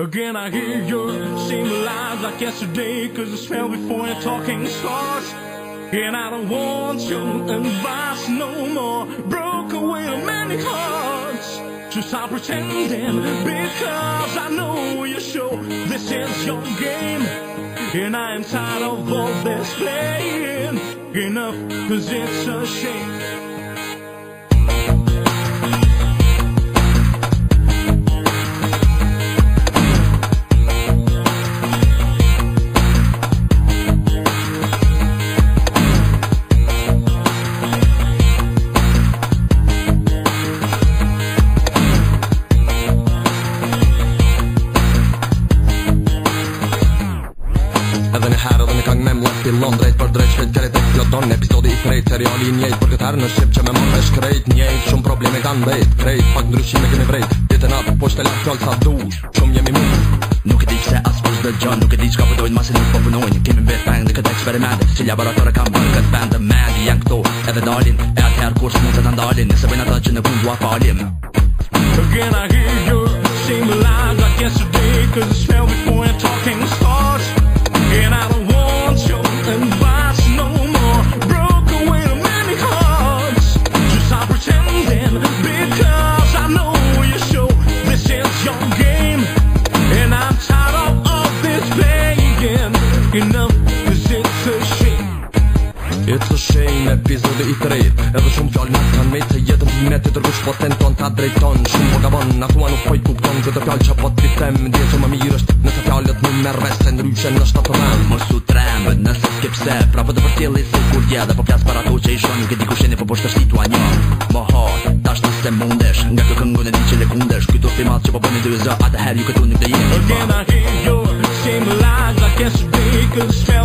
Again, I hear your same lies like yesterday, cause it's smell before your talking starts. And I don't want your advice no more. Broke away many hearts. to stop pretending, because I know you show this is your game. And I am tired of all this playing. Enough, cause it's a shame. në herë dhe në kang me më mua Pilon drejt për drejt shpejt gret e flodon Episodi i krejt, seriali i njejt Për këtë herë në shqip që me më vesh krejt Njejt, shumë probleme kanë bejt Krejt, pak ndryshime kemi vrejt Djetë e natë, po shtë e lakë fjallë sa dush Shumë jemi mu Nuk e di qëse asë për dhe gjënë Nuk e di që ka po dojnë masin nuk përpunojnë po Kemi mbet bang në këtë eksperimentit Që laboratore kanë bërë këtë band dhe mag Janë këto edhe dalin E atëherë kur mund të ndalin Nëse bëjnë ata që në pun duha falim Të gjenë a gjë nëm Vizit të shim It's a shame epizodi i tret Edhe shumë fjall në kanë me të jetën për Të rrush po të në tonë të drejton Shumë po gabon në thua nuk pojtë kupton Këtë fjall që po të ditem Ndje që më mirë është nëse fjallet më me rrese Në ryqe në shtatë të rëmë Më su tremë nëse skip pse Pra vë të për tjeli se kur dje Dhe po pjas për ato që i shonë Gëti ku e po, po të mundesh Nga po bëni dy good smell.